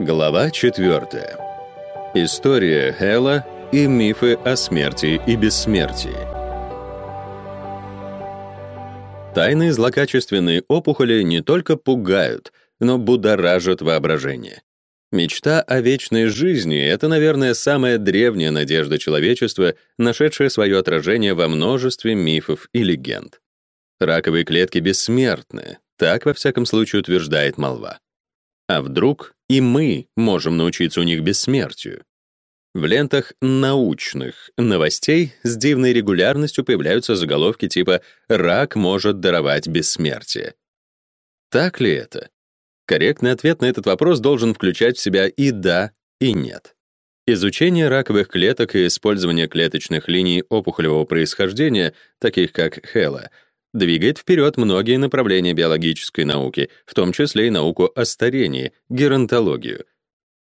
Глава 4. История Хэлла и мифы о смерти и бессмертии. Тайные злокачественные опухоли не только пугают, но будоражат воображение. Мечта о вечной жизни — это, наверное, самая древняя надежда человечества, нашедшая свое отражение во множестве мифов и легенд. Раковые клетки бессмертны, так, во всяком случае, утверждает молва. А вдруг и мы можем научиться у них бессмертию? В лентах научных новостей с дивной регулярностью появляются заголовки типа «Рак может даровать бессмертие». Так ли это? Корректный ответ на этот вопрос должен включать в себя и «да», и «нет». Изучение раковых клеток и использование клеточных линий опухолевого происхождения, таких как Хела, двигает вперед многие направления биологической науки, в том числе и науку о старении, геронтологию.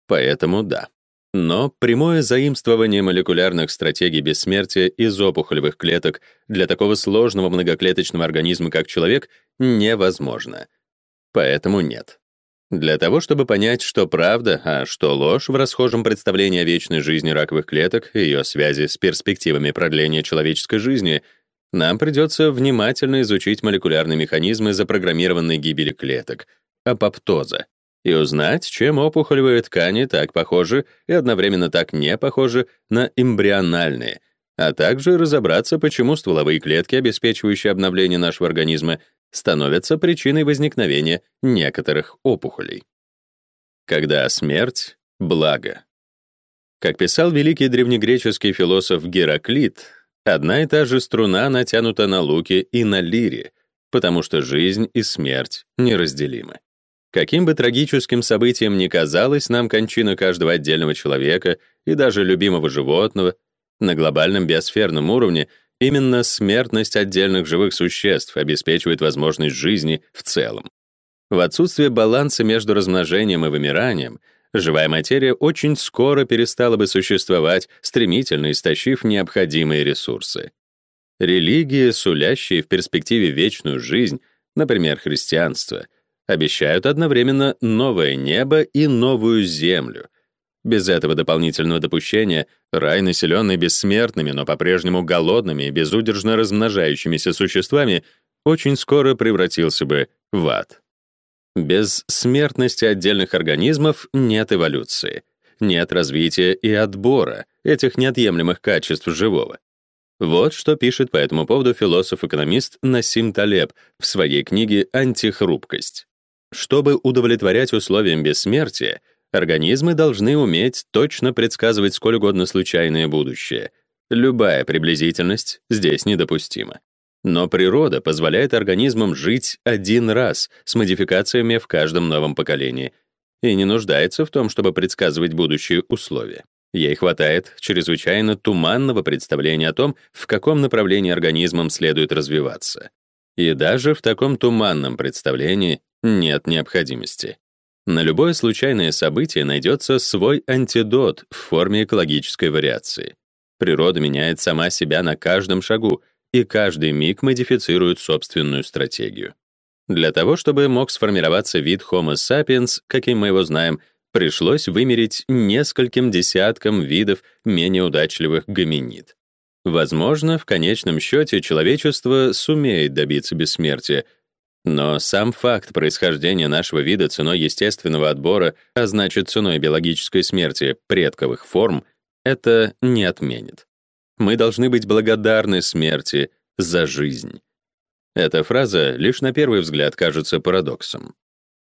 Поэтому да. Но прямое заимствование молекулярных стратегий бессмертия из опухолевых клеток для такого сложного многоклеточного организма, как человек, невозможно. Поэтому нет. Для того, чтобы понять, что правда, а что ложь в расхожем представлении о вечной жизни раковых клеток и ее связи с перспективами продления человеческой жизни, нам придется внимательно изучить молекулярные механизмы запрограммированной гибели клеток, апоптоза, и узнать, чем опухолевые ткани так похожи и одновременно так не похожи на эмбриональные, а также разобраться, почему стволовые клетки, обеспечивающие обновление нашего организма, становятся причиной возникновения некоторых опухолей. Когда смерть — благо. Как писал великий древнегреческий философ Гераклит, Одна и та же струна натянута на луке и на лире, потому что жизнь и смерть неразделимы. Каким бы трагическим событием ни казалась нам кончина каждого отдельного человека и даже любимого животного, на глобальном биосферном уровне именно смертность отдельных живых существ обеспечивает возможность жизни в целом. В отсутствие баланса между размножением и вымиранием — живая материя очень скоро перестала бы существовать, стремительно истощив необходимые ресурсы. Религии, сулящие в перспективе вечную жизнь, например, христианство, обещают одновременно новое небо и новую землю. Без этого дополнительного допущения рай, населенный бессмертными, но по-прежнему голодными и безудержно размножающимися существами, очень скоро превратился бы в ад. Без смертности отдельных организмов нет эволюции, нет развития и отбора этих неотъемлемых качеств живого. Вот что пишет по этому поводу философ-экономист Насим Талеб в своей книге «Антихрупкость». Чтобы удовлетворять условиям бессмертия, организмы должны уметь точно предсказывать сколь угодно случайное будущее. Любая приблизительность здесь недопустима. Но природа позволяет организмам жить один раз с модификациями в каждом новом поколении и не нуждается в том, чтобы предсказывать будущие условия. Ей хватает чрезвычайно туманного представления о том, в каком направлении организмам следует развиваться. И даже в таком туманном представлении нет необходимости. На любое случайное событие найдется свой антидот в форме экологической вариации. Природа меняет сама себя на каждом шагу — и каждый миг модифицирует собственную стратегию. Для того, чтобы мог сформироваться вид Homo sapiens, каким мы его знаем, пришлось вымерить нескольким десяткам видов менее удачливых гоминид. Возможно, в конечном счете человечество сумеет добиться бессмертия, но сам факт происхождения нашего вида ценой естественного отбора, а значит ценой биологической смерти предковых форм, это не отменит. Мы должны быть благодарны смерти за жизнь. Эта фраза лишь на первый взгляд кажется парадоксом.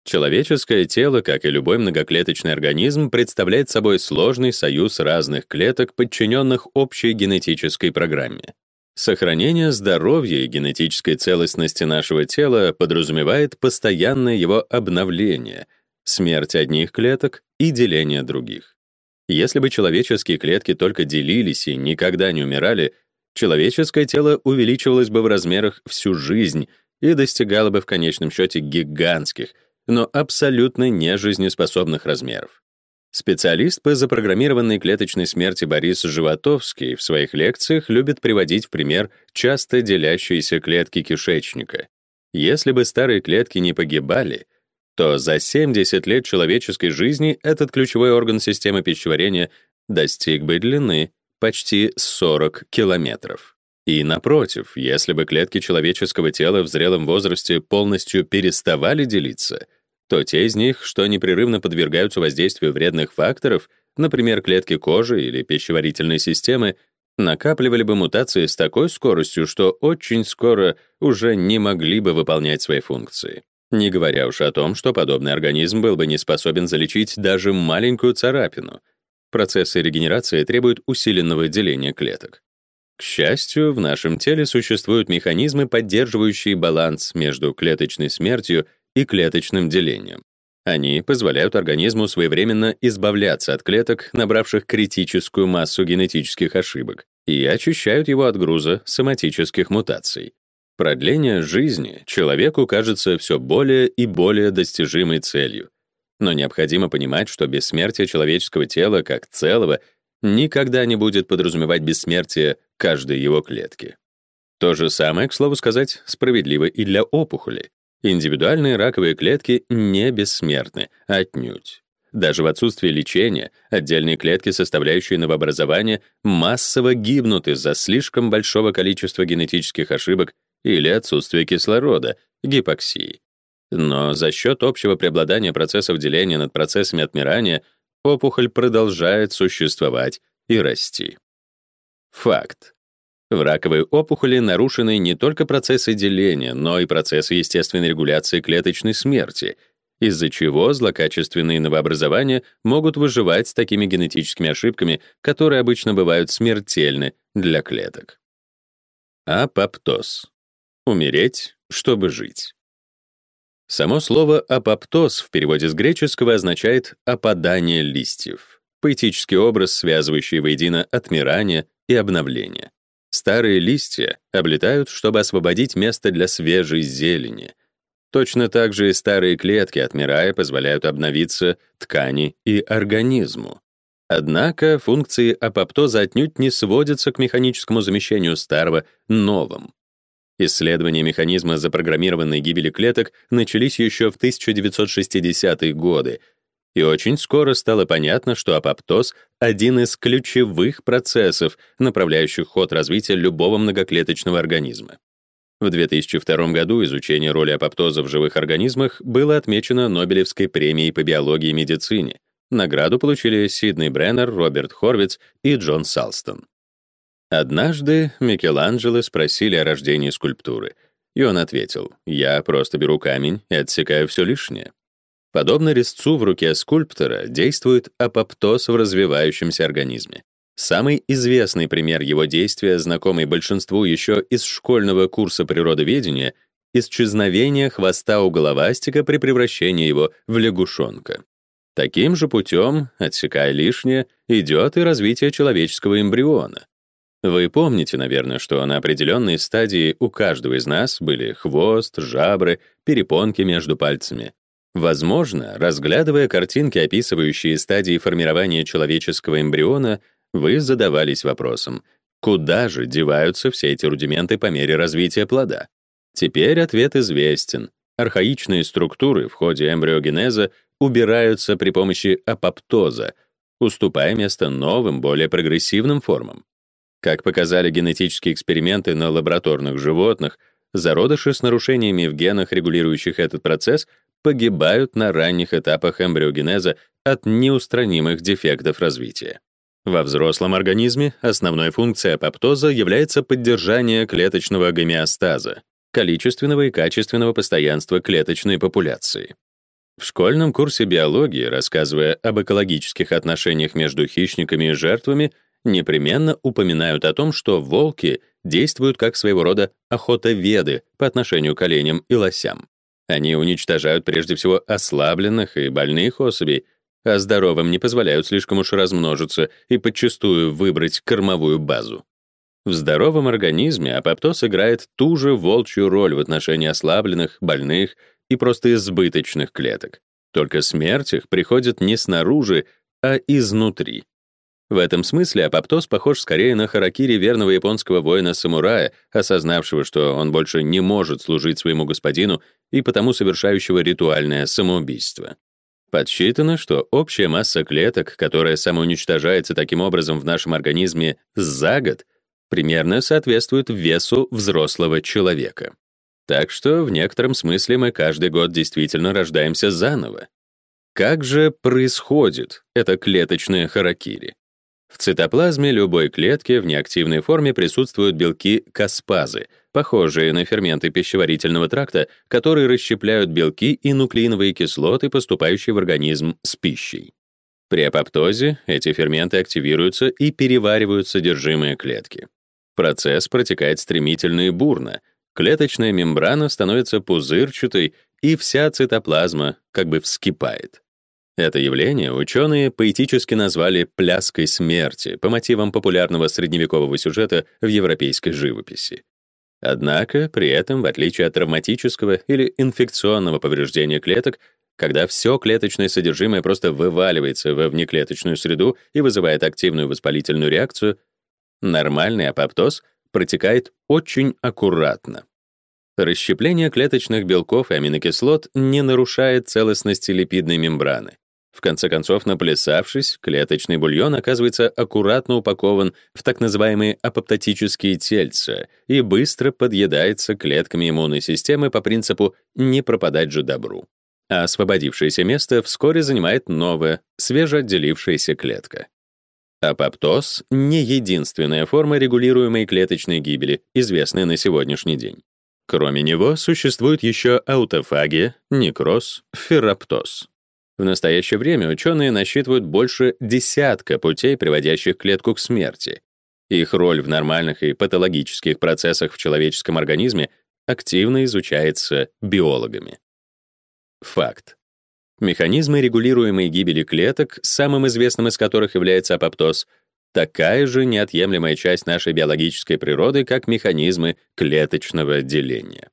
Человеческое тело, как и любой многоклеточный организм, представляет собой сложный союз разных клеток, подчиненных общей генетической программе. Сохранение здоровья и генетической целостности нашего тела подразумевает постоянное его обновление, смерть одних клеток и деление других. Если бы человеческие клетки только делились и никогда не умирали, человеческое тело увеличивалось бы в размерах всю жизнь и достигало бы в конечном счете гигантских, но абсолютно нежизнеспособных размеров. Специалист по запрограммированной клеточной смерти Борис Животовский в своих лекциях любит приводить в пример часто делящиеся клетки кишечника. Если бы старые клетки не погибали, то за 70 лет человеческой жизни этот ключевой орган системы пищеварения достиг бы длины почти 40 километров. И напротив, если бы клетки человеческого тела в зрелом возрасте полностью переставали делиться, то те из них, что непрерывно подвергаются воздействию вредных факторов, например, клетки кожи или пищеварительной системы, накапливали бы мутации с такой скоростью, что очень скоро уже не могли бы выполнять свои функции. Не говоря уж о том, что подобный организм был бы не способен залечить даже маленькую царапину. Процессы регенерации требуют усиленного деления клеток. К счастью, в нашем теле существуют механизмы, поддерживающие баланс между клеточной смертью и клеточным делением. Они позволяют организму своевременно избавляться от клеток, набравших критическую массу генетических ошибок, и очищают его от груза соматических мутаций. Продление жизни человеку кажется все более и более достижимой целью. Но необходимо понимать, что бессмертие человеческого тела как целого никогда не будет подразумевать бессмертие каждой его клетки. То же самое, к слову сказать, справедливо и для опухоли. Индивидуальные раковые клетки не бессмертны, отнюдь. Даже в отсутствии лечения отдельные клетки, составляющие новообразование, массово гибнут из-за слишком большого количества генетических ошибок или отсутствия кислорода, гипоксии. Но за счет общего преобладания процессов деления над процессами отмирания опухоль продолжает существовать и расти. Факт. В раковой опухоли нарушены не только процессы деления, но и процессы естественной регуляции клеточной смерти, из-за чего злокачественные новообразования могут выживать с такими генетическими ошибками, которые обычно бывают смертельны для клеток. Апоптоз. Умереть, чтобы жить. Само слово апоптоз в переводе с греческого означает опадание листьев. Поэтический образ, связывающий воедино отмирание и обновление. Старые листья облетают, чтобы освободить место для свежей зелени. Точно так же и старые клетки, отмирая, позволяют обновиться ткани и организму. Однако функции апоптоза отнюдь не сводятся к механическому замещению старого новым. Исследования механизма запрограммированной гибели клеток начались еще в 1960-е годы, и очень скоро стало понятно, что апоптоз — один из ключевых процессов, направляющих ход развития любого многоклеточного организма. В 2002 году изучение роли апоптоза в живых организмах было отмечено Нобелевской премией по биологии и медицине. Награду получили Сидней Бреннер, Роберт Хорвиц и Джон Салстон. Однажды Микеланджело спросили о рождении скульптуры, и он ответил: "Я просто беру камень и отсекаю все лишнее". Подобно резцу в руке скульптора действует апоптоз в развивающемся организме. Самый известный пример его действия, знакомый большинству еще из школьного курса природоведения, исчезновение хвоста у головастика при превращении его в лягушонка. Таким же путем, отсекая лишнее, идет и развитие человеческого эмбриона. Вы помните, наверное, что на определенной стадии у каждого из нас были хвост, жабры, перепонки между пальцами. Возможно, разглядывая картинки, описывающие стадии формирования человеческого эмбриона, вы задавались вопросом, куда же деваются все эти рудименты по мере развития плода? Теперь ответ известен. Архаичные структуры в ходе эмбриогенеза убираются при помощи апоптоза, уступая место новым, более прогрессивным формам. Как показали генетические эксперименты на лабораторных животных, зародыши с нарушениями в генах, регулирующих этот процесс, погибают на ранних этапах эмбриогенеза от неустранимых дефектов развития. Во взрослом организме основной функцией апоптоза является поддержание клеточного гомеостаза, количественного и качественного постоянства клеточной популяции. В школьном курсе биологии, рассказывая об экологических отношениях между хищниками и жертвами, непременно упоминают о том, что волки действуют как своего рода охотоведы по отношению к оленям и лосям. Они уничтожают прежде всего ослабленных и больных особей, а здоровым не позволяют слишком уж размножиться и подчастую выбрать кормовую базу. В здоровом организме апоптоз играет ту же волчью роль в отношении ослабленных, больных и просто избыточных клеток. Только смерть их приходит не снаружи, а изнутри. В этом смысле апоптоз похож скорее на харакири верного японского воина-самурая, осознавшего, что он больше не может служить своему господину и потому совершающего ритуальное самоубийство. Подсчитано, что общая масса клеток, которая самоуничтожается таким образом в нашем организме за год, примерно соответствует весу взрослого человека. Так что в некотором смысле мы каждый год действительно рождаемся заново. Как же происходит это клеточное харакири? В цитоплазме любой клетки в неактивной форме присутствуют белки каспазы, похожие на ферменты пищеварительного тракта, которые расщепляют белки и нуклеиновые кислоты, поступающие в организм с пищей. При апоптозе эти ферменты активируются и переваривают содержимое клетки. Процесс протекает стремительно и бурно. Клеточная мембрана становится пузырчатой, и вся цитоплазма как бы вскипает. Это явление ученые поэтически назвали «пляской смерти» по мотивам популярного средневекового сюжета в европейской живописи. Однако, при этом, в отличие от травматического или инфекционного повреждения клеток, когда все клеточное содержимое просто вываливается во внеклеточную среду и вызывает активную воспалительную реакцию, нормальный апоптоз протекает очень аккуратно. Расщепление клеточных белков и аминокислот не нарушает целостности липидной мембраны. В конце концов, наплясавшись, клеточный бульон оказывается аккуратно упакован в так называемые апоптотические тельца и быстро подъедается клетками иммунной системы по принципу «не пропадать же добру». А освободившееся место вскоре занимает новая, свежеотделившаяся клетка. Апоптоз — не единственная форма регулируемой клеточной гибели, известная на сегодняшний день. Кроме него существует еще аутофагия, некроз, ферроптоз. В настоящее время ученые насчитывают больше десятка путей, приводящих клетку к смерти. Их роль в нормальных и патологических процессах в человеческом организме активно изучается биологами. Факт. Механизмы регулируемой гибели клеток, самым известным из которых является апоптоз, такая же неотъемлемая часть нашей биологической природы, как механизмы клеточного деления.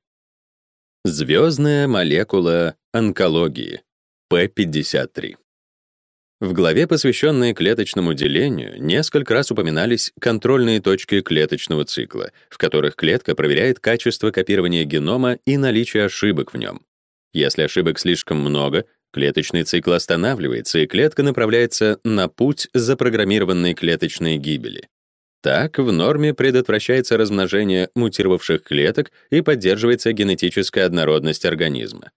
Звездная молекула онкологии. P53. В главе, посвященной клеточному делению, несколько раз упоминались контрольные точки клеточного цикла, в которых клетка проверяет качество копирования генома и наличие ошибок в нем. Если ошибок слишком много, клеточный цикл останавливается, и клетка направляется на путь запрограммированной клеточной гибели. Так, в норме предотвращается размножение мутировавших клеток и поддерживается генетическая однородность организма.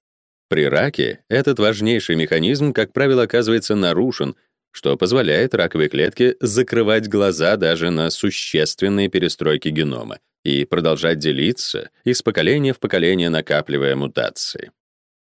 При раке этот важнейший механизм, как правило, оказывается нарушен, что позволяет раковой клетке закрывать глаза даже на существенные перестройки генома и продолжать делиться из поколения в поколение, накапливая мутации.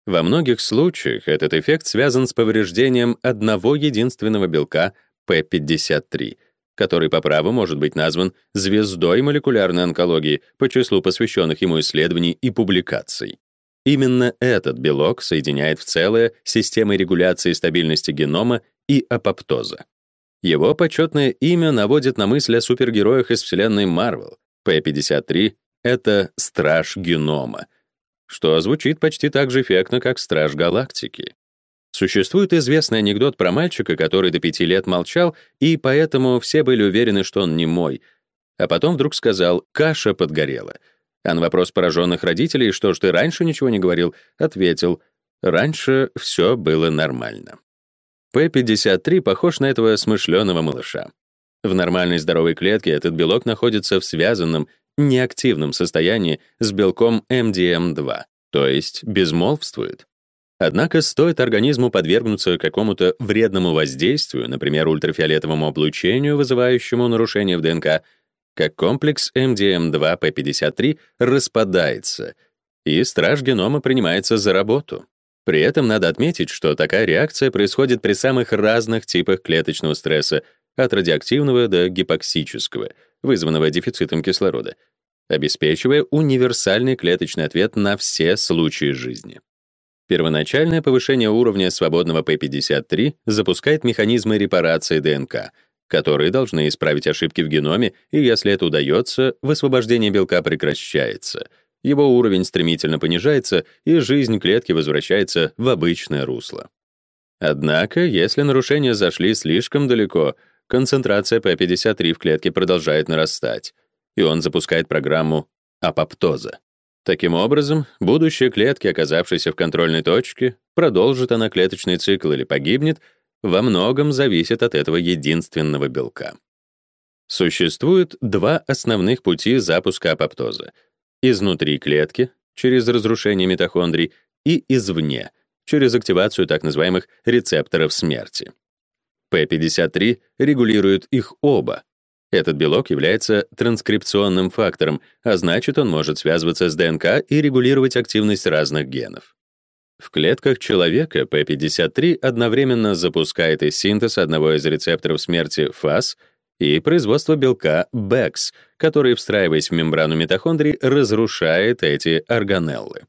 Во многих случаях этот эффект связан с повреждением одного единственного белка P53, который по праву может быть назван звездой молекулярной онкологии по числу посвященных ему исследований и публикаций. Именно этот белок соединяет в целое системы регуляции стабильности генома и апоптоза. Его почетное имя наводит на мысль о супергероях из вселенной Marvel. P53 — это страж генома, что звучит почти так же эффектно, как страж галактики. Существует известный анекдот про мальчика, который до пяти лет молчал, и поэтому все были уверены, что он не мой, а потом вдруг сказал «каша подгорела», а на вопрос пораженных родителей, что ж ты раньше ничего не говорил, ответил, раньше все было нормально. P53 похож на этого смышленого малыша. В нормальной здоровой клетке этот белок находится в связанном, неактивном состоянии с белком MDM2, то есть безмолвствует. Однако стоит организму подвергнуться какому-то вредному воздействию, например, ультрафиолетовому облучению, вызывающему нарушение в ДНК, как комплекс MDM2P53 распадается, и страж генома принимается за работу. При этом надо отметить, что такая реакция происходит при самых разных типах клеточного стресса, от радиоактивного до гипоксического, вызванного дефицитом кислорода, обеспечивая универсальный клеточный ответ на все случаи жизни. Первоначальное повышение уровня свободного P53 запускает механизмы репарации ДНК — которые должны исправить ошибки в геноме, и если это удается, высвобождение белка прекращается. Его уровень стремительно понижается, и жизнь клетки возвращается в обычное русло. Однако, если нарушения зашли слишком далеко, концентрация P53 в клетке продолжает нарастать, и он запускает программу апоптоза. Таким образом, будущее клетки, оказавшейся в контрольной точке, продолжит она клеточный цикл или погибнет, во многом зависит от этого единственного белка. Существует два основных пути запуска апоптоза: изнутри клетки через разрушение митохондрий и извне через активацию так называемых рецепторов смерти. P53 регулирует их оба, этот белок является транскрипционным фактором, а значит, он может связываться с ДНК и регулировать активность разных генов. В клетках человека P53 одновременно запускает и синтез одного из рецепторов смерти FAS и производство белка BEX, который, встраиваясь в мембрану митохондрий, разрушает эти органеллы.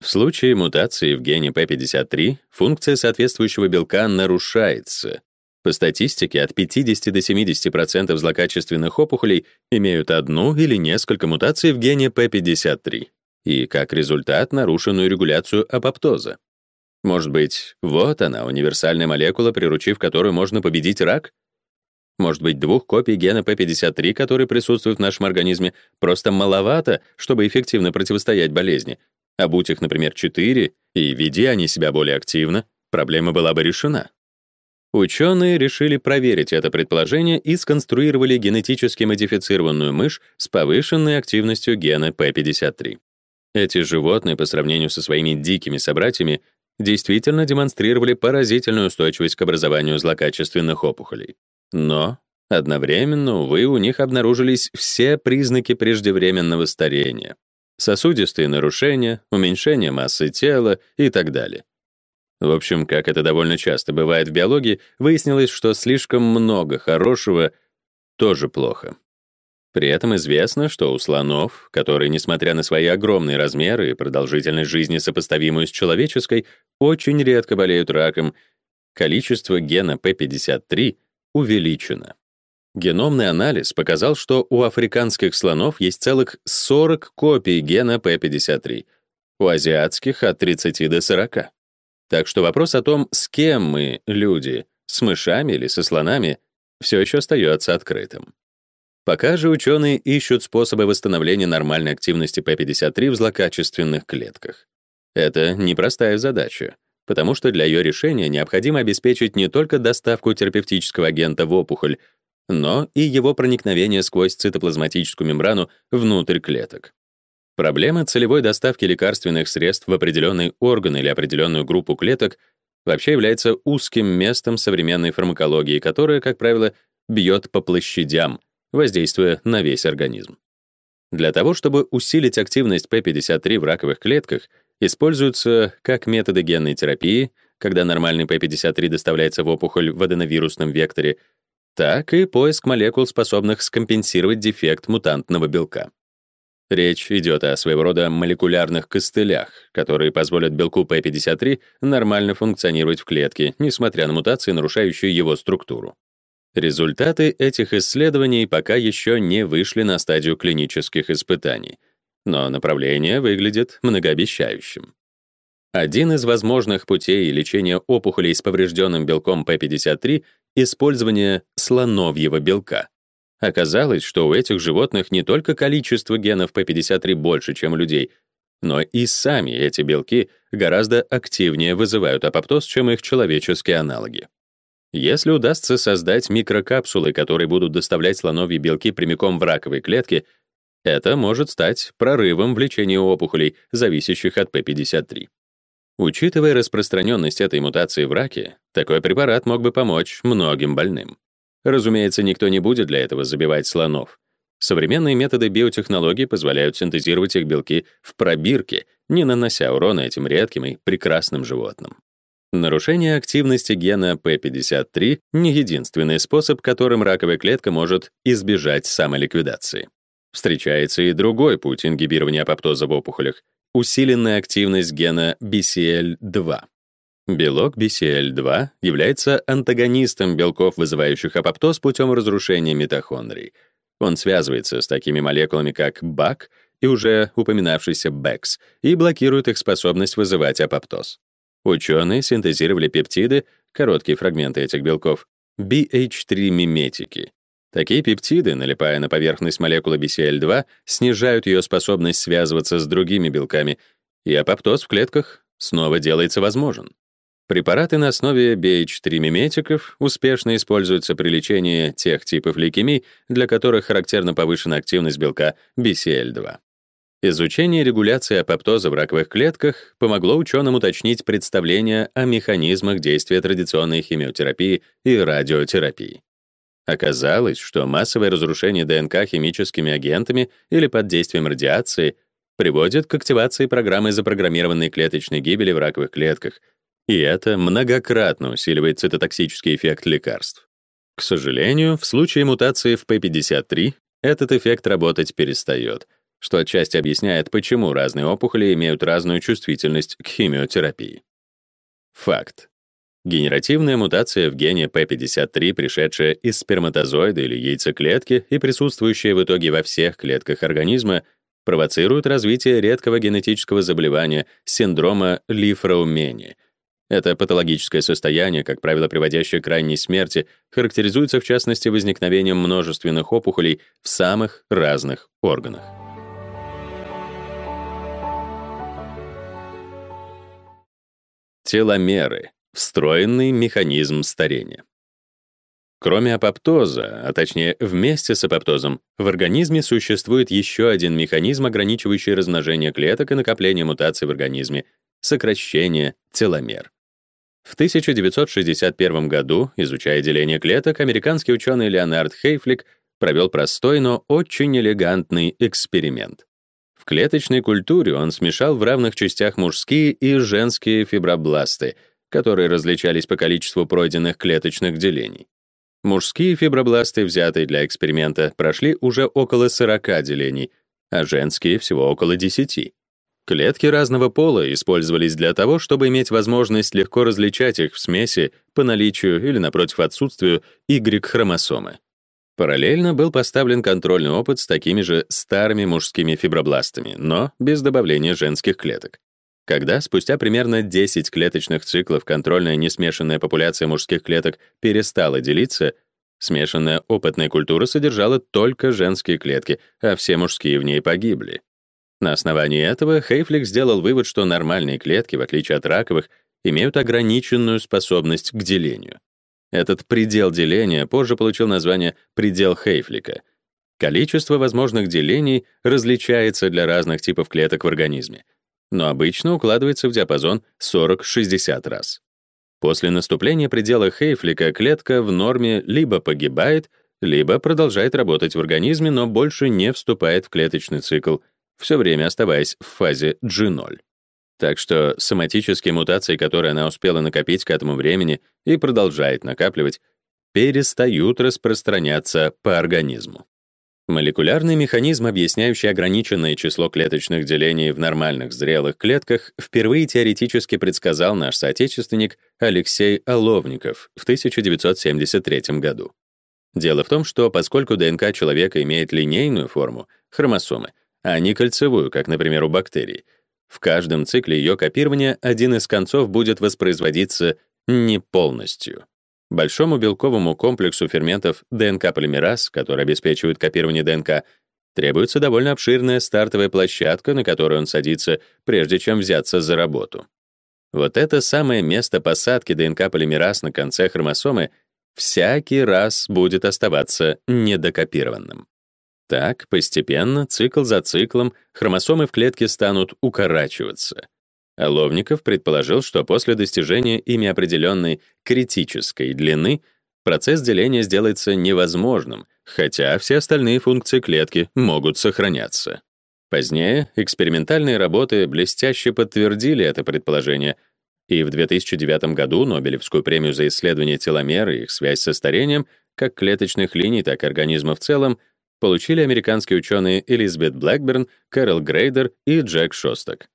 В случае мутации в гене P53 функция соответствующего белка нарушается, по статистике, от 50 до 70% злокачественных опухолей имеют одну или несколько мутаций в гене P53 и, как результат, нарушенную регуляцию апоптоза. Может быть, вот она, универсальная молекула, приручив которую можно победить рак? Может быть, двух копий гена P53, которые присутствуют в нашем организме, просто маловато, чтобы эффективно противостоять болезни. А будь их, например, четыре, и веди они себя более активно, проблема была бы решена. Ученые решили проверить это предположение и сконструировали генетически модифицированную мышь с повышенной активностью гена P53. Эти животные по сравнению со своими дикими собратьями действительно демонстрировали поразительную устойчивость к образованию злокачественных опухолей. Но одновременно, увы, у них обнаружились все признаки преждевременного старения: сосудистые нарушения, уменьшение массы тела и так далее. В общем, как это довольно часто бывает в биологии, выяснилось, что слишком много хорошего тоже плохо. При этом известно, что у слонов, которые, несмотря на свои огромные размеры и продолжительность жизни, сопоставимую с человеческой, очень редко болеют раком, количество гена P53 увеличено. Геномный анализ показал, что у африканских слонов есть целых 40 копий гена P53, у азиатских — от 30 до 40. Так что вопрос о том, с кем мы, люди, с мышами или со слонами, все еще остается открытым. Пока же ученые ищут способы восстановления нормальной активности P53 в злокачественных клетках. Это непростая задача, потому что для ее решения необходимо обеспечить не только доставку терапевтического агента в опухоль, но и его проникновение сквозь цитоплазматическую мембрану внутрь клеток. Проблема целевой доставки лекарственных средств в определенный орган или определенную группу клеток вообще является узким местом современной фармакологии, которая, как правило, бьет по площадям, воздействуя на весь организм. Для того, чтобы усилить активность P53 в раковых клетках, используются как методы генной терапии, когда нормальный P53 доставляется в опухоль в аденовирусном векторе, так и поиск молекул, способных скомпенсировать дефект мутантного белка. Речь идет о своего рода молекулярных костылях, которые позволят белку P53 нормально функционировать в клетке, несмотря на мутации, нарушающие его структуру. Результаты этих исследований пока еще не вышли на стадию клинических испытаний, но направление выглядит многообещающим. Один из возможных путей лечения опухолей с поврежденным белком P53 — использование слоновьего белка. Оказалось, что у этих животных не только количество генов P53 больше, чем у людей, но и сами эти белки гораздо активнее вызывают апоптоз, чем их человеческие аналоги. Если удастся создать микрокапсулы, которые будут доставлять слоновьи белки прямиком в раковые клетки, это может стать прорывом в лечении опухолей, зависящих от P53. Учитывая распространенность этой мутации в раке, такой препарат мог бы помочь многим больным. Разумеется, никто не будет для этого забивать слонов. Современные методы биотехнологии позволяют синтезировать их белки в пробирке, не нанося урона этим редким и прекрасным животным. Нарушение активности гена P53 не единственный способ, которым раковая клетка может избежать самоликвидации. Встречается и другой путь ингибирования апоптоза в опухолях — усиленная активность гена BCL2. Белок BCL2 является антагонистом белков, вызывающих апоптоз путем разрушения митохондрий. Он связывается с такими молекулами, как BAC и уже упоминавшийся BEX, и блокирует их способность вызывать апоптоз. Ученые синтезировали пептиды, короткие фрагменты этих белков, BH3-миметики. Такие пептиды, налипая на поверхность молекулы BCL2, снижают ее способность связываться с другими белками, и апоптоз в клетках снова делается возможен. Препараты на основе BH3-миметиков успешно используются при лечении тех типов лейкемий, для которых характерна повышенная активность белка BCL2. Изучение регуляции апоптоза в раковых клетках помогло ученым уточнить представление о механизмах действия традиционной химиотерапии и радиотерапии. Оказалось, что массовое разрушение ДНК химическими агентами или под действием радиации приводит к активации программы запрограммированной клеточной гибели в раковых клетках — и это многократно усиливает цитотоксический эффект лекарств. К сожалению, в случае мутации в P53 этот эффект работать перестает, что отчасти объясняет, почему разные опухоли имеют разную чувствительность к химиотерапии. Факт. Генеративная мутация в гене P53, пришедшая из сперматозоида или яйцеклетки и присутствующая в итоге во всех клетках организма, провоцирует развитие редкого генетического заболевания синдрома Лифраумени — это патологическое состояние, как правило, приводящее к крайней смерти, характеризуется в частности возникновением множественных опухолей в самых разных органах. Теломеры — встроенный механизм старения. Кроме апоптоза, а точнее вместе с апоптозом, в организме существует еще один механизм, ограничивающий размножение клеток и накопление мутаций в организме — сокращение теломер. В 1961 году, изучая деление клеток, американский ученый Леонард Хейфлик провел простой, но очень элегантный эксперимент. Клеточной культуре он смешал в равных частях мужские и женские фибробласты, которые различались по количеству пройденных клеточных делений. Мужские фибробласты, взятые для эксперимента, прошли уже около 40 делений, а женские — всего около 10. Клетки разного пола использовались для того, чтобы иметь возможность легко различать их в смеси по наличию или, напротив, отсутствию Y-хромосомы. Параллельно был поставлен контрольный опыт с такими же старыми мужскими фибробластами, но без добавления женских клеток. Когда спустя примерно 10 клеточных циклов контрольная несмешанная популяция мужских клеток перестала делиться, смешанная опытная культура содержала только женские клетки, а все мужские в ней погибли. На основании этого Хейфлик сделал вывод, что нормальные клетки, в отличие от раковых, имеют ограниченную способность к делению. Этот предел деления позже получил название предел Хейфлика. Количество возможных делений различается для разных типов клеток в организме, но обычно укладывается в диапазон 40-60 раз. После наступления предела Хейфлика клетка в норме либо погибает, либо продолжает работать в организме, но больше не вступает в клеточный цикл — все время оставаясь в фазе G0. Так что соматические мутации, которые она успела накопить к этому времени и продолжает накапливать, перестают распространяться по организму. Молекулярный механизм, объясняющий ограниченное число клеточных делений в нормальных зрелых клетках, впервые теоретически предсказал наш соотечественник Алексей Оловников в 1973 году. Дело в том, что поскольку ДНК человека имеет линейную форму, хромосомы, а не кольцевую, как, например, у бактерий. В каждом цикле ее копирования один из концов будет воспроизводиться не полностью. Большому белковому комплексу ферментов ДНК-полимераз, который обеспечивает копирование ДНК, требуется довольно обширная стартовая площадка, на которую он садится, прежде чем взяться за работу. Вот это самое место посадки ДНК-полимераз на конце хромосомы всякий раз будет оставаться недокопированным. Так, постепенно, цикл за циклом, хромосомы в клетке станут укорачиваться. Оловников предположил, что после достижения ими определенной критической длины процесс деления сделается невозможным, хотя все остальные функции клетки могут сохраняться. Позднее экспериментальные работы блестяще подтвердили это предположение, и в 2009 году Нобелевскую премию за исследование теломер и их связь со старением как клеточных линий, так и организма в целом получили американские ученые Элизабет Блэкберн, Кэрол Грейдер и Джек Шостак.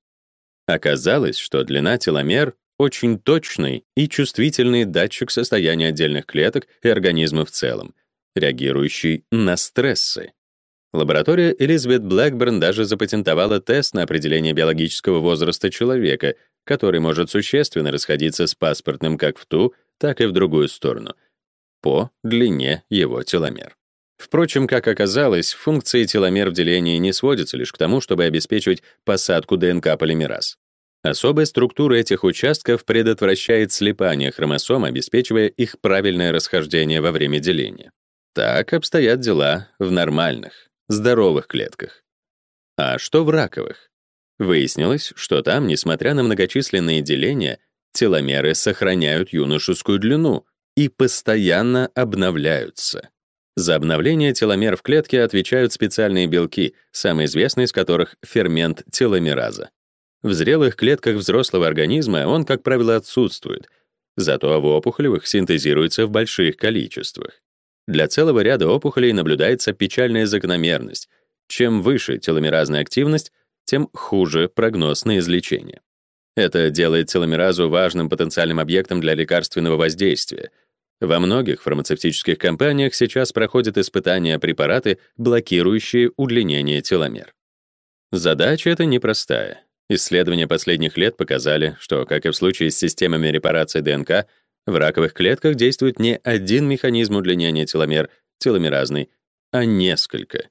Оказалось, что длина теломер — очень точный и чувствительный датчик состояния отдельных клеток и организма в целом, реагирующий на стрессы. Лаборатория Элизабет Блэкберн даже запатентовала тест на определение биологического возраста человека, который может существенно расходиться с паспортным как в ту, так и в другую сторону. по длине его теломер. Впрочем, как оказалось, функции теломер в делении не сводятся лишь к тому, чтобы обеспечивать посадку ДНК полимераз. Особая структура этих участков предотвращает слипание хромосом, обеспечивая их правильное расхождение во время деления. Так обстоят дела в нормальных, здоровых клетках. А что в раковых? Выяснилось, что там, несмотря на многочисленные деления, теломеры сохраняют юношескую длину и постоянно обновляются. За обновление теломер в клетке отвечают специальные белки, самый известный из которых — фермент теломераза. В зрелых клетках взрослого организма он, как правило, отсутствует, зато в опухолевых синтезируется в больших количествах. Для целого ряда опухолей наблюдается печальная закономерность. Чем выше теломеразная активность, тем хуже прогноз на излечение. Это делает теломеразу важным потенциальным объектом для лекарственного воздействия — во многих фармацевтических компаниях сейчас проходят испытания препараты, блокирующие удлинение теломер. Задача эта непростая. Исследования последних лет показали, что, как и в случае с системами репарации ДНК, в раковых клетках действует не один механизм удлинения теломер, теломеразный, а несколько.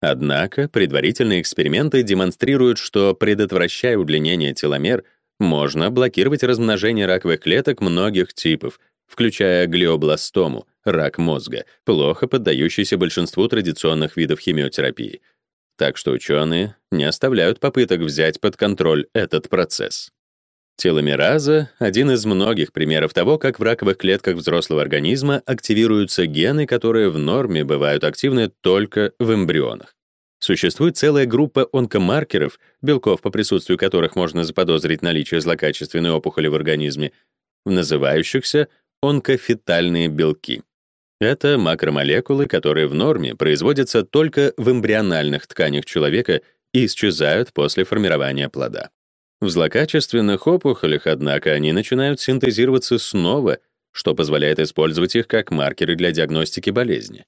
Однако предварительные эксперименты демонстрируют, что, предотвращая удлинение теломер, можно блокировать размножение раковых клеток многих типов — включая глиобластому, рак мозга, плохо поддающийся большинству традиционных видов химиотерапии. Так что ученые не оставляют попыток взять под контроль этот процесс. Теломераза — один из многих примеров того, как в раковых клетках взрослого организма активируются гены, которые в норме бывают активны только в эмбрионах. Существует целая группа онкомаркеров, белков, по присутствию которых можно заподозрить наличие злокачественной опухоли в организме, называющихся онкофетальные белки. Это макромолекулы, которые в норме производятся только в эмбриональных тканях человека и исчезают после формирования плода. В злокачественных опухолях, однако, они начинают синтезироваться снова, что позволяет использовать их как маркеры для диагностики болезни.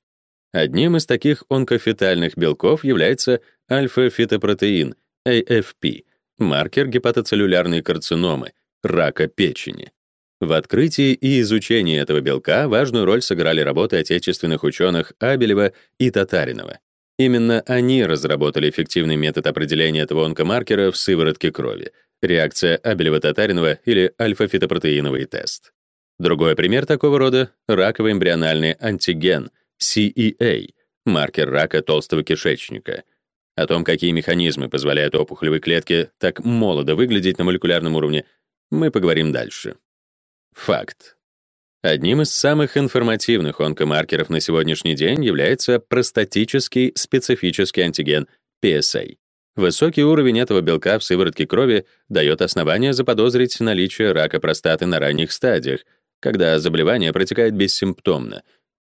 Одним из таких онкофетальных белков является альфа-фитопротеин, AFP, маркер гепатоцеллюлярной карциномы, рака печени. В открытии и изучении этого белка важную роль сыграли работы отечественных ученых Абелева и Татаринова. Именно они разработали эффективный метод определения этого онкомаркера в сыворотке крови — реакция Абелева-Татаринова или альфа-фитопротеиновый тест. Другой пример такого рода — раковый эмбриональный антиген, CEA, маркер рака толстого кишечника. О том, какие механизмы позволяют опухолевой клетке так молодо выглядеть на молекулярном уровне, мы поговорим дальше. Факт. Одним из самых информативных онкомаркеров на сегодняшний день является простатический специфический антиген PSA. Высокий уровень этого белка в сыворотке крови дает основание заподозрить наличие рака простаты на ранних стадиях, когда заболевание протекает бессимптомно.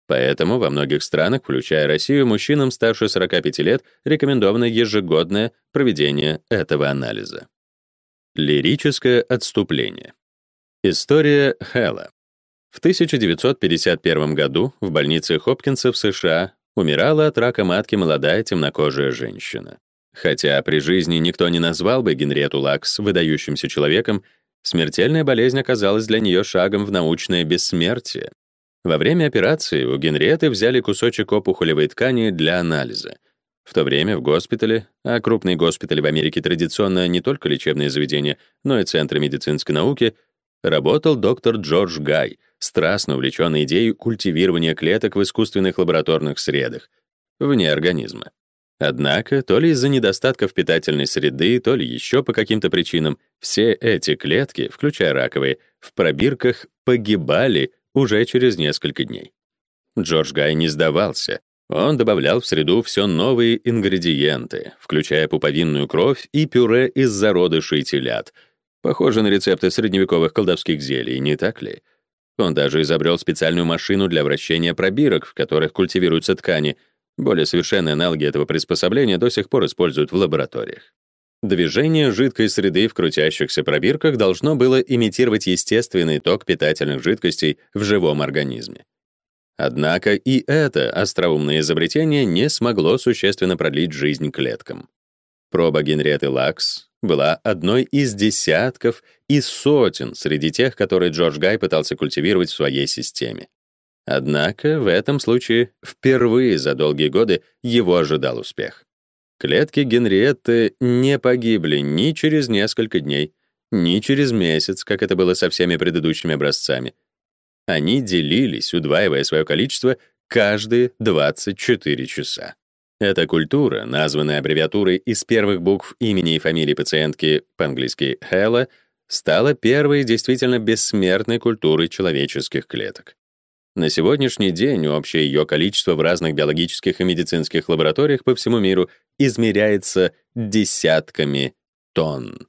Поэтому во многих странах, включая Россию, мужчинам старше 45 лет рекомендовано ежегодное проведение этого анализа. Лирическое отступление. История Хэлла. В 1951 году в больнице Хопкинса в США умирала от рака матки молодая темнокожая женщина. Хотя при жизни никто не назвал бы Генриету Лакс выдающимся человеком, смертельная болезнь оказалась для нее шагом в научное бессмертие. Во время операции у Генриеты взяли кусочек опухолевой ткани для анализа. В то время в госпитале, а крупные госпитали в Америке традиционно не только лечебные заведения, но и центры медицинской науки, работал доктор Джордж Гай, страстно увлеченный идеей культивирования клеток в искусственных лабораторных средах, вне организма. Однако, то ли из-за недостатков питательной среды, то ли еще по каким-то причинам, все эти клетки, включая раковые, в пробирках погибали уже через несколько дней. Джордж Гай не сдавался. Он добавлял в среду все новые ингредиенты, включая пуповинную кровь и пюре из зародышей телят — Похоже на рецепты средневековых колдовских зелий, не так ли? Он даже изобрел специальную машину для вращения пробирок, в которых культивируются ткани. Более совершенные аналоги этого приспособления до сих пор используют в лабораториях. Движение жидкой среды в крутящихся пробирках должно было имитировать естественный ток питательных жидкостей в живом организме. Однако и это остроумное изобретение не смогло существенно продлить жизнь клеткам. Проба Генриетты Лакс была одной из десятков и сотен среди тех, которые Джордж Гай пытался культивировать в своей системе. Однако в этом случае впервые за долгие годы его ожидал успех. Клетки Генриетты не погибли ни через несколько дней, ни через месяц, как это было со всеми предыдущими образцами. Они делились, удваивая свое количество каждые 24 часа. Эта культура, названная аббревиатурой из первых букв имени и фамилии пациентки по-английски Хэлла, стала первой действительно бессмертной культурой человеческих клеток. На сегодняшний день общее ее количество в разных биологических и медицинских лабораториях по всему миру измеряется десятками тонн.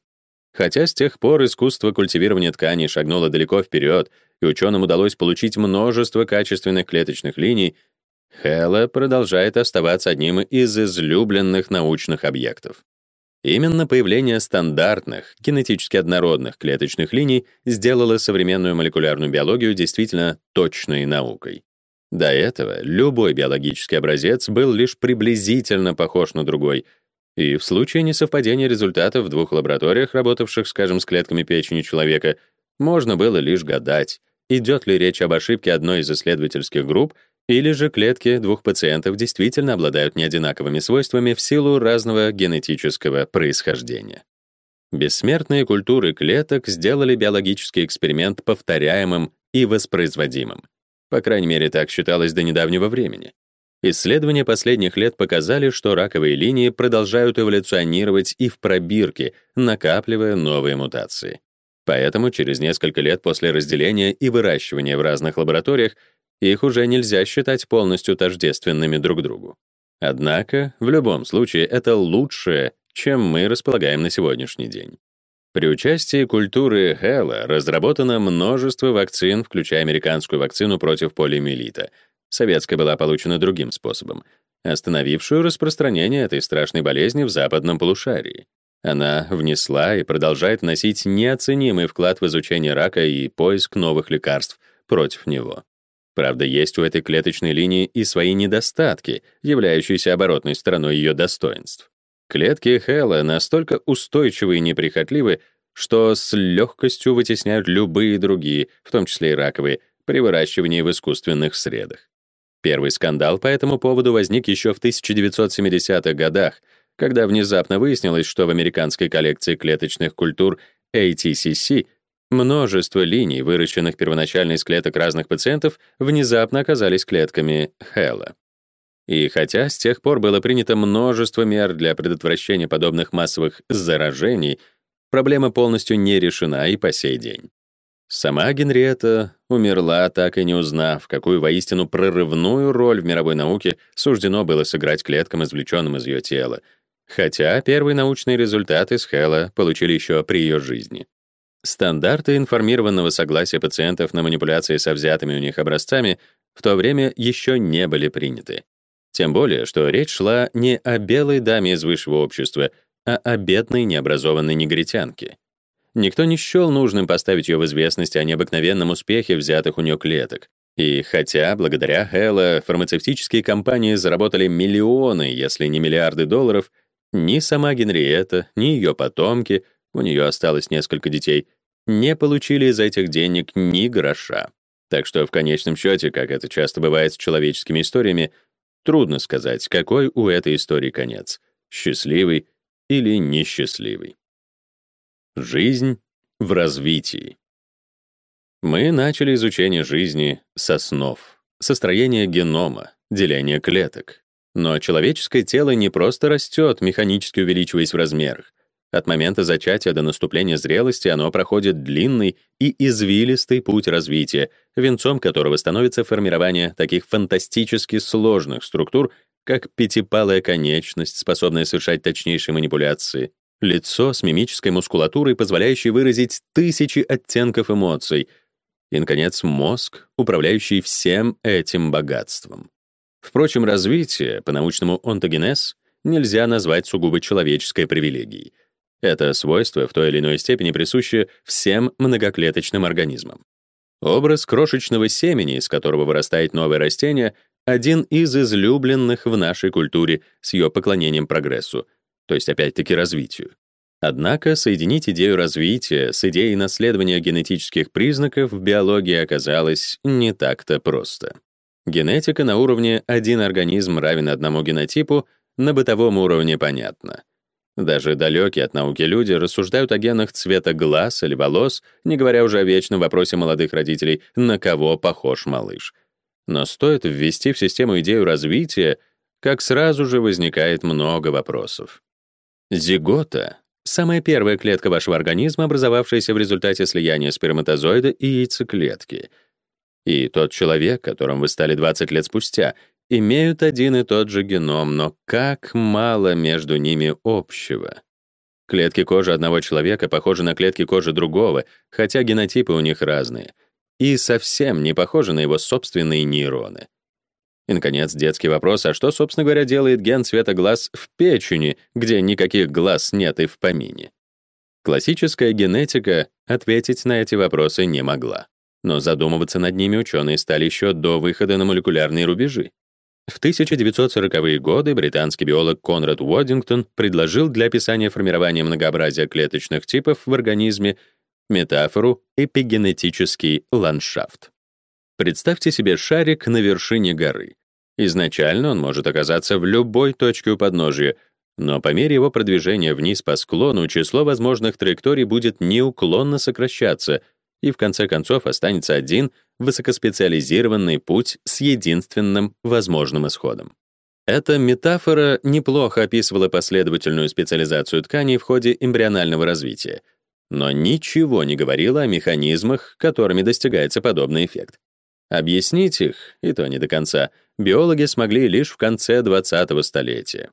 Хотя с тех пор искусство культивирования тканей шагнуло далеко вперед, и ученым удалось получить множество качественных клеточных линий, Хэлла продолжает оставаться одним из излюбленных научных объектов. Именно появление стандартных, генетически однородных клеточных линий сделало современную молекулярную биологию действительно точной наукой. До этого любой биологический образец был лишь приблизительно похож на другой, и в случае несовпадения результатов в двух лабораториях, работавших, скажем, с клетками печени человека, можно было лишь гадать, идет ли речь об ошибке одной из исследовательских групп или же клетки двух пациентов действительно обладают неодинаковыми свойствами в силу разного генетического происхождения. Бессмертные культуры клеток сделали биологический эксперимент повторяемым и воспроизводимым. По крайней мере, так считалось до недавнего времени. Исследования последних лет показали, что раковые линии продолжают эволюционировать и в пробирке, накапливая новые мутации. Поэтому через несколько лет после разделения и выращивания в разных лабораториях их уже нельзя считать полностью тождественными друг другу. Однако, в любом случае, это лучшее, чем мы располагаем на сегодняшний день. При участии культуры Хэлла разработано множество вакцин, включая американскую вакцину против полиомиелита. Советская была получена другим способом, остановившую распространение этой страшной болезни в западном полушарии. Она внесла и продолжает вносить неоценимый вклад в изучение рака и поиск новых лекарств против него. Правда, есть у этой клеточной линии и свои недостатки, являющиеся оборотной стороной ее достоинств. Клетки Хэлла настолько устойчивы и неприхотливы, что с легкостью вытесняют любые другие, в том числе и раковые, при выращивании в искусственных средах. Первый скандал по этому поводу возник еще в 1970-х годах, когда внезапно выяснилось, что в американской коллекции клеточных культур ATCC Множество линий, выращенных первоначально из клеток разных пациентов, внезапно оказались клетками Хэлла. И хотя с тех пор было принято множество мер для предотвращения подобных массовых заражений, проблема полностью не решена и по сей день. Сама Генриетта умерла, так и не узнав, какую воистину прорывную роль в мировой науке суждено было сыграть клеткам, извлеченным из ее тела, хотя первые научные результаты с Хэлла получили еще при ее жизни. Стандарты информированного согласия пациентов на манипуляции со взятыми у них образцами в то время еще не были приняты. Тем более, что речь шла не о белой даме из высшего общества, а о бедной необразованной негритянке. Никто не счел нужным поставить ее в известность о необыкновенном успехе взятых у нее клеток. И хотя благодаря Хэлла фармацевтические компании заработали миллионы, если не миллиарды долларов, ни сама Генриетта, ни ее потомки, у нее осталось несколько детей, не получили из этих денег ни гроша. Так что в конечном счете, как это часто бывает с человеческими историями, трудно сказать, какой у этой истории конец — счастливый или несчастливый. Жизнь в развитии. Мы начали изучение жизни со снов, со строения генома, деления клеток. Но человеческое тело не просто растет, механически увеличиваясь в размерах. От момента зачатия до наступления зрелости оно проходит длинный и извилистый путь развития, венцом которого становится формирование таких фантастически сложных структур, как пятипалая конечность, способная совершать точнейшие манипуляции, лицо с мимической мускулатурой, позволяющей выразить тысячи оттенков эмоций, и, наконец, мозг, управляющий всем этим богатством. Впрочем, развитие, по-научному онтогенез, нельзя назвать сугубо человеческой привилегией — это свойство в той или иной степени присуще всем многоклеточным организмам. Образ крошечного семени, из которого вырастает новое растение, один из излюбленных в нашей культуре с ее поклонением прогрессу, то есть опять-таки развитию. Однако соединить идею развития с идеей наследования генетических признаков в биологии оказалось не так-то просто. Генетика на уровне один организм равен одному генотипу на бытовом уровне понятно. Даже далекие от науки люди рассуждают о генах цвета глаз или волос, не говоря уже о вечном вопросе молодых родителей, на кого похож малыш. Но стоит ввести в систему идею развития, как сразу же возникает много вопросов. Зигота — самая первая клетка вашего организма, образовавшаяся в результате слияния сперматозоида и яйцеклетки. И тот человек, которым вы стали 20 лет спустя, имеют один и тот же геном, но как мало между ними общего. Клетки кожи одного человека похожи на клетки кожи другого, хотя генотипы у них разные, и совсем не похожи на его собственные нейроны. И, наконец, детский вопрос, а что, собственно говоря, делает ген цвета глаз в печени, где никаких глаз нет и в помине? Классическая генетика ответить на эти вопросы не могла. Но задумываться над ними ученые стали еще до выхода на молекулярные рубежи. В 1940-е годы британский биолог Конрад Уоддингтон предложил для описания формирования многообразия клеточных типов в организме метафору эпигенетический ландшафт. Представьте себе шарик на вершине горы. Изначально он может оказаться в любой точке у подножия, но по мере его продвижения вниз по склону число возможных траекторий будет неуклонно сокращаться, и в конце концов останется один высокоспециализированный путь с единственным возможным исходом. Эта метафора неплохо описывала последовательную специализацию тканей в ходе эмбрионального развития, но ничего не говорила о механизмах, которыми достигается подобный эффект. Объяснить их, и то не до конца, биологи смогли лишь в конце 20-го столетия.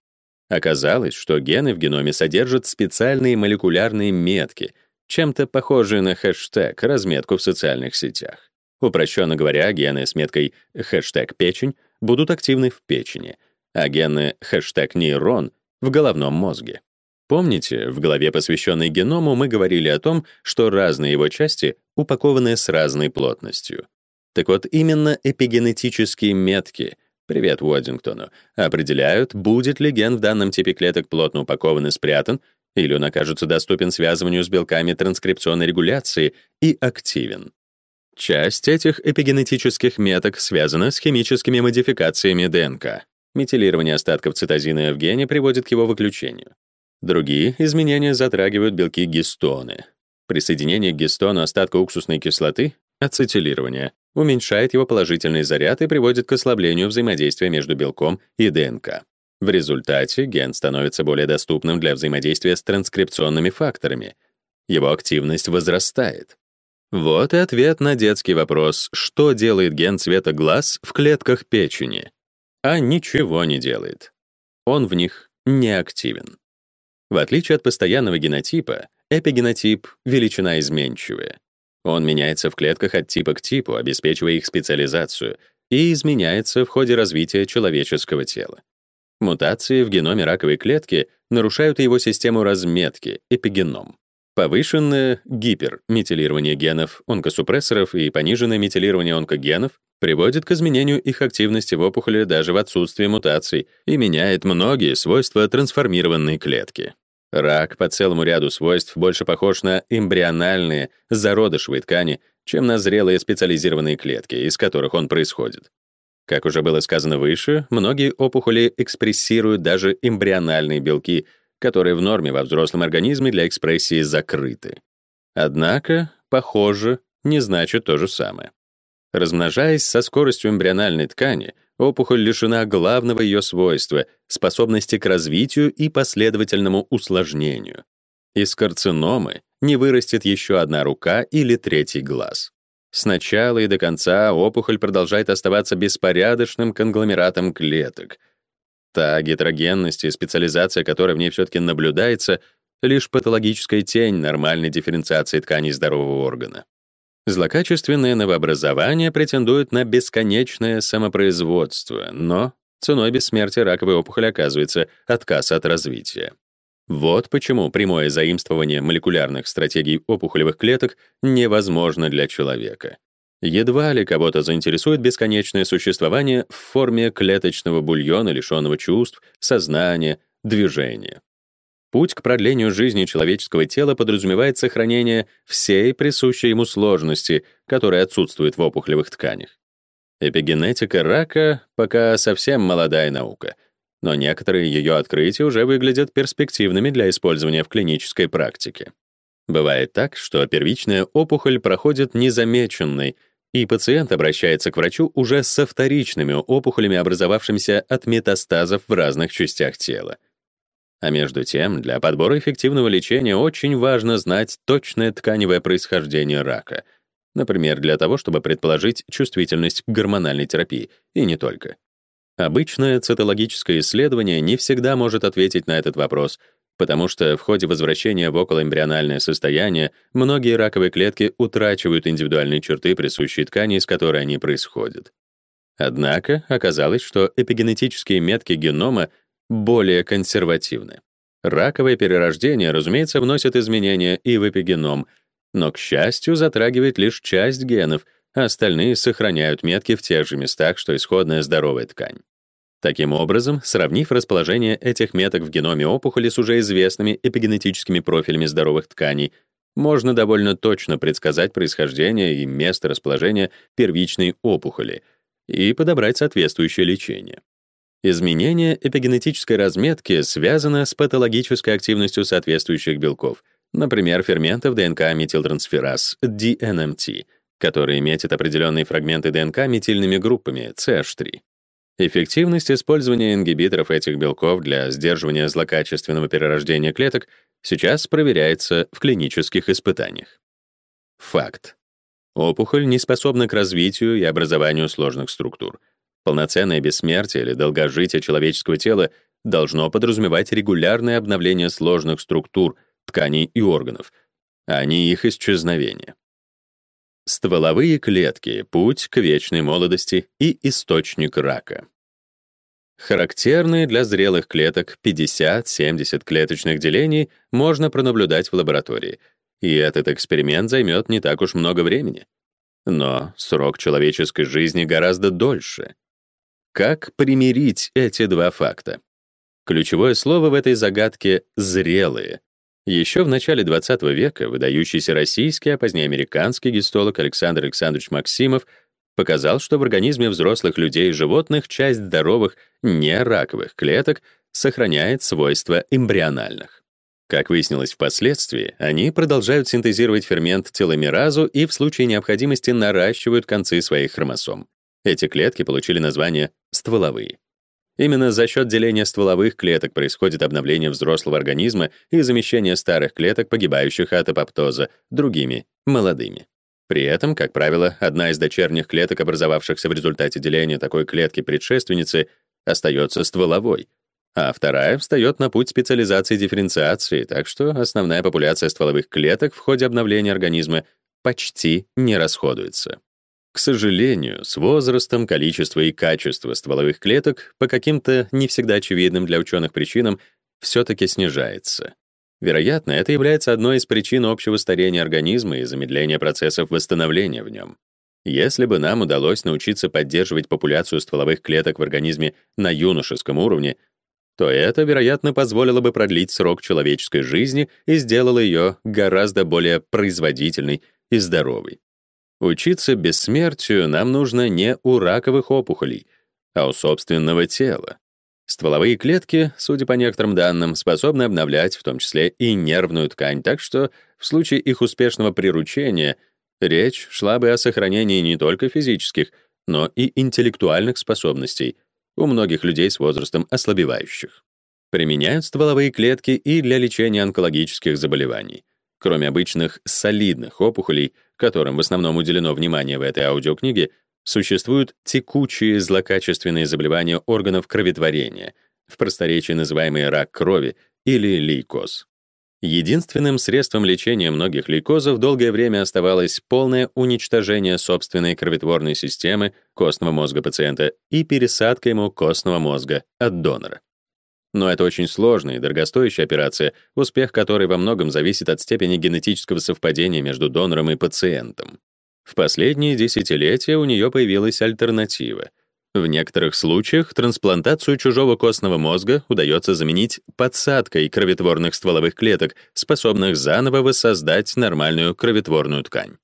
Оказалось, что гены в геноме содержат специальные молекулярные метки, чем-то похожие на хэштег, разметку в социальных сетях. Упрощенно говоря, гены с меткой хэштег «печень» будут активны в печени, а гены хэштег «нейрон» — в головном мозге. Помните, в главе, посвященной геному, мы говорили о том, что разные его части упакованы с разной плотностью. Так вот, именно эпигенетические метки, привет Уоддингтону, определяют, будет ли ген в данном типе клеток плотно упакован и спрятан, или он окажется доступен связыванию с белками транскрипционной регуляции и активен. Часть этих эпигенетических меток связана с химическими модификациями ДНК. Метилирование остатков цитозина в гене приводит к его выключению. Другие изменения затрагивают белки гистоны. Присоединение к гистону остатка уксусной кислоты, ацетилирование, уменьшает его положительный заряд и приводит к ослаблению взаимодействия между белком и ДНК. В результате ген становится более доступным для взаимодействия с транскрипционными факторами. Его активность возрастает. Вот и ответ на детский вопрос, что делает ген цвета глаз в клетках печени. А ничего не делает. Он в них не активен. В отличие от постоянного генотипа, эпигенотип — величина изменчивая. Он меняется в клетках от типа к типу, обеспечивая их специализацию, и изменяется в ходе развития человеческого тела. Мутации в геноме раковой клетки нарушают его систему разметки, эпигеном. Повышенное гиперметилирование генов онкосупрессоров и пониженное метилирование онкогенов приводит к изменению их активности в опухоли даже в отсутствии мутаций и меняет многие свойства трансформированной клетки. Рак по целому ряду свойств больше похож на эмбриональные зародышевые ткани, чем на зрелые специализированные клетки, из которых он происходит. Как уже было сказано выше, многие опухоли экспрессируют даже эмбриональные белки, которые в норме во взрослом организме для экспрессии закрыты. Однако, похоже, не значит то же самое. Размножаясь со скоростью эмбриональной ткани, опухоль лишена главного ее свойства — способности к развитию и последовательному усложнению. Из карциномы не вырастет еще одна рука или третий глаз. Сначала и до конца опухоль продолжает оставаться беспорядочным конгломератом клеток. Та гетерогенность и специализация, которая в ней все-таки наблюдается, лишь патологическая тень нормальной дифференциации тканей здорового органа. Злокачественное новообразование претендует на бесконечное самопроизводство, но ценой бессмертия раковой опухоли оказывается отказ от развития. Вот почему прямое заимствование молекулярных стратегий опухолевых клеток невозможно для человека. Едва ли кого-то заинтересует бесконечное существование в форме клеточного бульона, лишенного чувств, сознания, движения. Путь к продлению жизни человеческого тела подразумевает сохранение всей присущей ему сложности, которая отсутствует в опухолевых тканях. Эпигенетика рака пока совсем молодая наука, но некоторые ее открытия уже выглядят перспективными для использования в клинической практике. Бывает так, что первичная опухоль проходит незамеченной, и пациент обращается к врачу уже со вторичными опухолями, образовавшимися от метастазов в разных частях тела. А между тем, для подбора эффективного лечения очень важно знать точное тканевое происхождение рака — например, для того, чтобы предположить чувствительность к гормональной терапии, и не только. Обычное цитологическое исследование не всегда может ответить на этот вопрос, потому что в ходе возвращения в околоэмбриональное состояние многие раковые клетки утрачивают индивидуальные черты присущей ткани, из которой они происходят. Однако оказалось, что эпигенетические метки генома более консервативны. Раковое перерождение, разумеется, вносит изменения и в эпигеном — но, к счастью, затрагивает лишь часть генов, а остальные сохраняют метки в тех же местах, что исходная здоровая ткань. Таким образом, сравнив расположение этих меток в геноме опухоли с уже известными эпигенетическими профилями здоровых тканей, можно довольно точно предсказать происхождение и место расположения первичной опухоли и подобрать соответствующее лечение. Изменение эпигенетической разметки связано с патологической активностью соответствующих белков — Например, ферментов ДНК метилтрансфераз, DNMT, которые метят определенные фрагменты ДНК метильными группами, CH3. Эффективность использования ингибиторов этих белков для сдерживания злокачественного перерождения клеток сейчас проверяется в клинических испытаниях. Факт. Опухоль не способна к развитию и образованию сложных структур. Полноценное бессмертие или долгожитие человеческого тела должно подразумевать регулярное обновление сложных структур — тканей и органов, а не их исчезновение. Стволовые клетки — путь к вечной молодости и источник рака. Характерные для зрелых клеток 50-70 клеточных делений можно пронаблюдать в лаборатории, и этот эксперимент займет не так уж много времени. Но срок человеческой жизни гораздо дольше. Как примирить эти два факта? Ключевое слово в этой загадке — «зрелые», еще в начале XX века выдающийся российский, а позднее американский гистолог Александр Александрович Максимов показал, что в организме взрослых людей и животных часть здоровых, нераковых клеток сохраняет свойства эмбриональных. Как выяснилось впоследствии, они продолжают синтезировать фермент теломеразу и в случае необходимости наращивают концы своих хромосом. Эти клетки получили название стволовые. Именно за счет деления стволовых клеток происходит обновление взрослого организма и замещение старых клеток, погибающих от апоптоза, другими, молодыми. При этом, как правило, одна из дочерних клеток, образовавшихся в результате деления такой клетки-предшественницы, остается стволовой, а вторая встает на путь специализации и дифференциации, так что основная популяция стволовых клеток в ходе обновления организма почти не расходуется. К сожалению, с возрастом количество и качество стволовых клеток по каким-то не всегда очевидным для ученых причинам все-таки снижается. Вероятно, это является одной из причин общего старения организма и замедления процессов восстановления в нем. Если бы нам удалось научиться поддерживать популяцию стволовых клеток в организме на юношеском уровне, то это, вероятно, позволило бы продлить срок человеческой жизни и сделало ее гораздо более производительной и здоровой. Учиться бессмертию нам нужно не у раковых опухолей, а у собственного тела. Стволовые клетки, судя по некоторым данным, способны обновлять в том числе и нервную ткань, так что в случае их успешного приручения речь шла бы о сохранении не только физических, но и интеллектуальных способностей у многих людей с возрастом ослабевающих. Применяют стволовые клетки и для лечения онкологических заболеваний. Кроме обычных солидных опухолей, которым в основном уделено внимание в этой аудиокниге, существуют текучие злокачественные заболевания органов кроветворения, в просторечии называемые рак крови или лейкоз. Единственным средством лечения многих лейкозов долгое время оставалось полное уничтожение собственной кроветворной системы костного мозга пациента и пересадка ему костного мозга от донора. Но это очень сложная и дорогостоящая операция, успех которой во многом зависит от степени генетического совпадения между донором и пациентом. В последние десятилетия у нее появилась альтернатива. В некоторых случаях трансплантацию чужого костного мозга удается заменить подсадкой кроветворных стволовых клеток, способных заново воссоздать нормальную кроветворную ткань.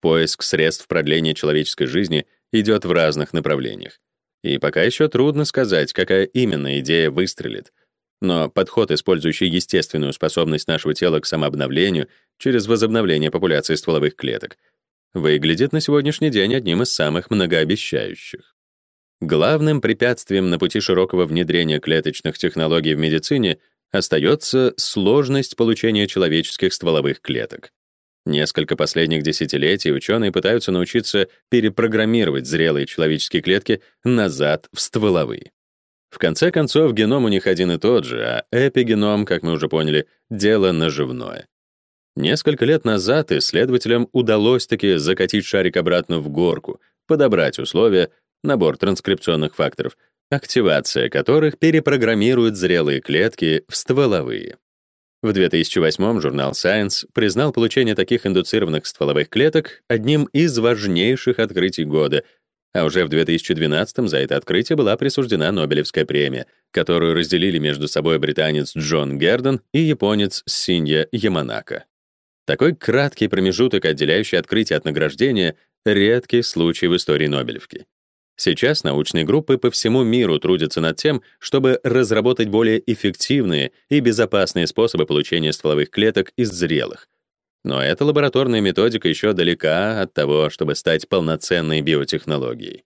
Поиск средств продления человеческой жизни идет в разных направлениях. И пока еще трудно сказать, какая именно идея выстрелит. Но подход, использующий естественную способность нашего тела к самообновлению через возобновление популяции стволовых клеток, выглядит на сегодняшний день одним из самых многообещающих. Главным препятствием на пути широкого внедрения клеточных технологий в медицине остается сложность получения человеческих стволовых клеток. Несколько последних десятилетий ученые пытаются научиться перепрограммировать зрелые человеческие клетки назад в стволовые. В конце концов, геном у них один и тот же, а эпигеном, как мы уже поняли, дело наживное. Несколько лет назад исследователям удалось таки закатить шарик обратно в горку, подобрать условия, набор транскрипционных факторов, активация которых перепрограммирует зрелые клетки в стволовые. В 2008 журнал Science признал получение таких индуцированных стволовых клеток одним из важнейших открытий года, а уже в 2012 за это открытие была присуждена Нобелевская премия, которую разделили между собой британец Джон Гердон и японец Синья Яманака. Такой краткий промежуток, отделяющий открытие от награждения, редкий случай в истории Нобелевки. Сейчас научные группы по всему миру трудятся над тем, чтобы разработать более эффективные и безопасные способы получения стволовых клеток из зрелых. Но эта лабораторная методика еще далека от того, чтобы стать полноценной биотехнологией.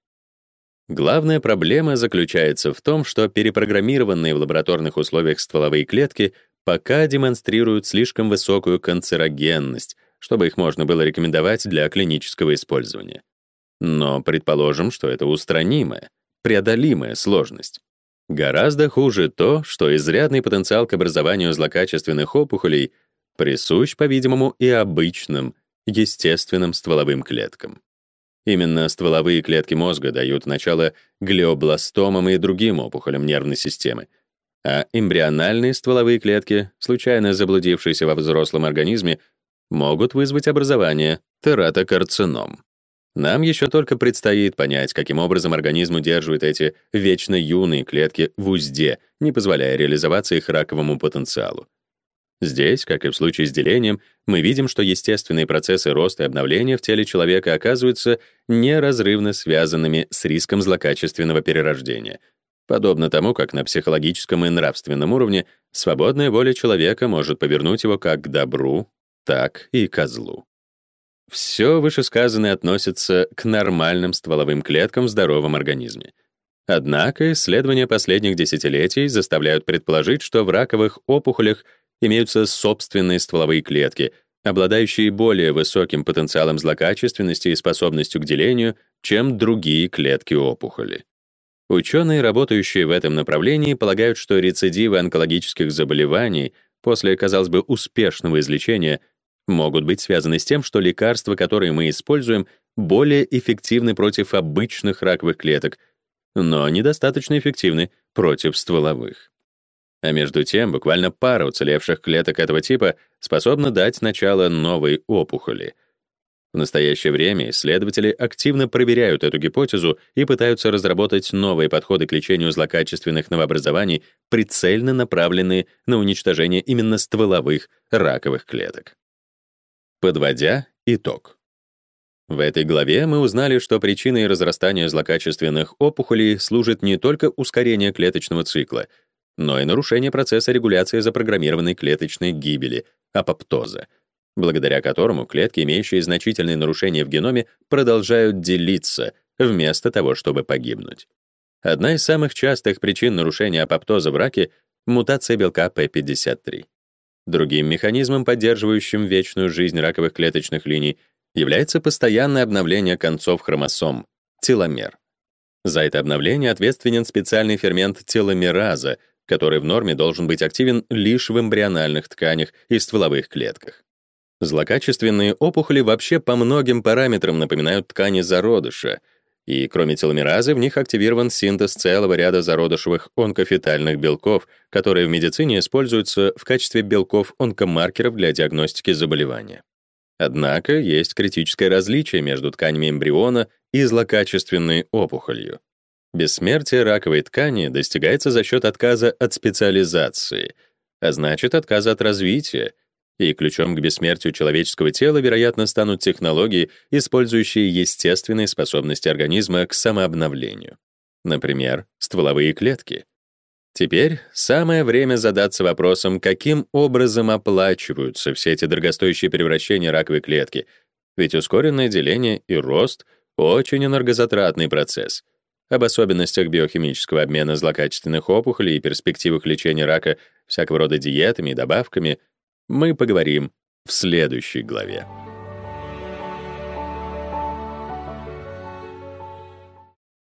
Главная проблема заключается в том, что перепрограммированные в лабораторных условиях стволовые клетки пока демонстрируют слишком высокую канцерогенность, чтобы их можно было рекомендовать для клинического использования. Но предположим, что это устранимая, преодолимая сложность. Гораздо хуже то, что изрядный потенциал к образованию злокачественных опухолей присущ, по-видимому, и обычным, естественным стволовым клеткам. Именно стволовые клетки мозга дают начало глиобластомам и другим опухолям нервной системы, а эмбриональные стволовые клетки, случайно заблудившиеся во взрослом организме, могут вызвать образование тератокарцином. Нам еще только предстоит понять, каким образом организм удерживает эти вечно юные клетки в узде, не позволяя реализоваться их раковому потенциалу. Здесь, как и в случае с делением, мы видим, что естественные процессы роста и обновления в теле человека оказываются неразрывно связанными с риском злокачественного перерождения. Подобно тому, как на психологическом и нравственном уровне свободная воля человека может повернуть его как к добру, так и к злу. Все вышесказанное относится к нормальным стволовым клеткам в здоровом организме. Однако исследования последних десятилетий заставляют предположить, что в раковых опухолях имеются собственные стволовые клетки, обладающие более высоким потенциалом злокачественности и способностью к делению, чем другие клетки опухоли. Ученые, работающие в этом направлении, полагают, что рецидивы онкологических заболеваний после, казалось бы, успешного излечения могут быть связаны с тем, что лекарства, которые мы используем, более эффективны против обычных раковых клеток, но недостаточно эффективны против стволовых. А между тем, буквально пара уцелевших клеток этого типа способна дать начало новой опухоли. В настоящее время исследователи активно проверяют эту гипотезу и пытаются разработать новые подходы к лечению злокачественных новообразований, прицельно направленные на уничтожение именно стволовых раковых клеток. Подводя итог. В этой главе мы узнали, что причиной разрастания злокачественных опухолей служит не только ускорение клеточного цикла, но и нарушение процесса регуляции запрограммированной клеточной гибели, апоптоза, благодаря которому клетки, имеющие значительные нарушения в геноме, продолжают делиться вместо того, чтобы погибнуть. Одна из самых частых причин нарушения апоптоза в раке — мутация белка P53. Другим механизмом, поддерживающим вечную жизнь раковых клеточных линий, является постоянное обновление концов хромосом — теломер. За это обновление ответственен специальный фермент теломераза, который в норме должен быть активен лишь в эмбриональных тканях и стволовых клетках. Злокачественные опухоли вообще по многим параметрам напоминают ткани зародыша, и кроме теломеразы в них активирован синтез целого ряда зародышевых онкофетальных белков, которые в медицине используются в качестве белков-онкомаркеров для диагностики заболевания. Однако есть критическое различие между тканями эмбриона и злокачественной опухолью. Бессмертие раковой ткани достигается за счет отказа от специализации, а значит, отказа от развития, И ключом к бессмертию человеческого тела, вероятно, станут технологии, использующие естественные способности организма к самообновлению. Например, стволовые клетки. Теперь самое время задаться вопросом, каким образом оплачиваются все эти дорогостоящие превращения раковой клетки, ведь ускоренное деление и рост — очень энергозатратный процесс. Об особенностях биохимического обмена злокачественных опухолей и перспективах лечения рака всякого рода диетами и добавками мы поговорим в следующей главе.